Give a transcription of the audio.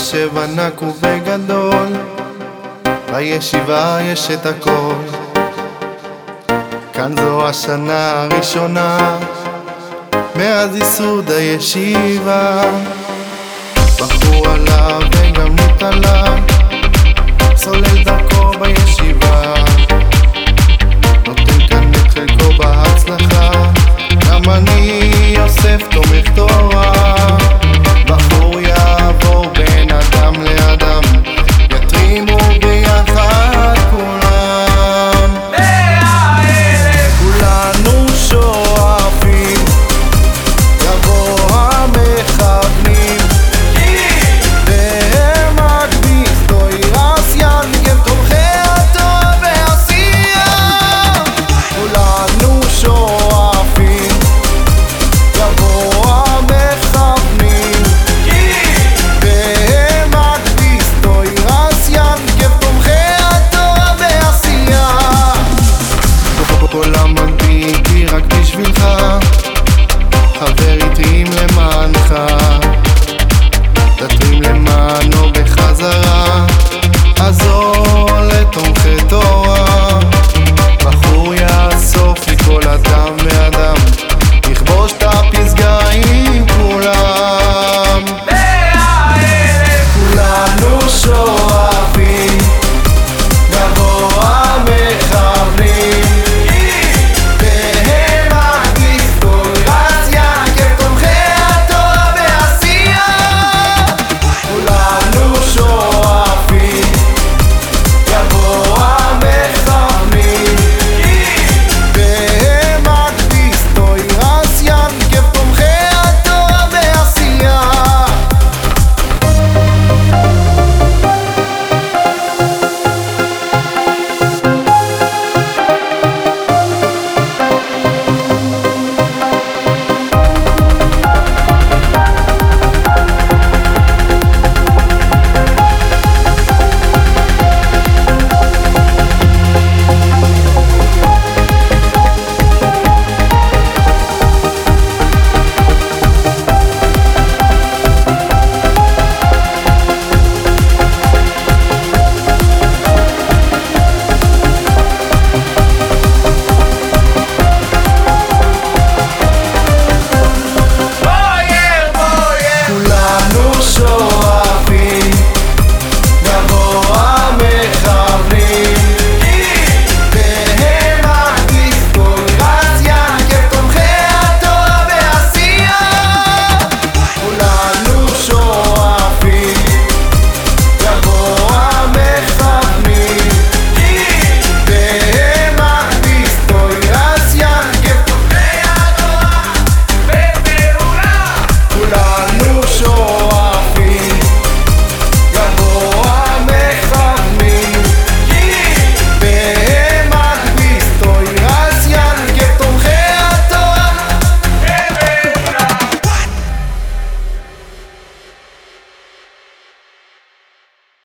מחשב ענק ובגדול, בישיבה יש את הכל. כאן זו השנה הראשונה, מאז ייסוד הישיבה. בחור עליו וגם נתעלה, סולל דרכו בישיבה.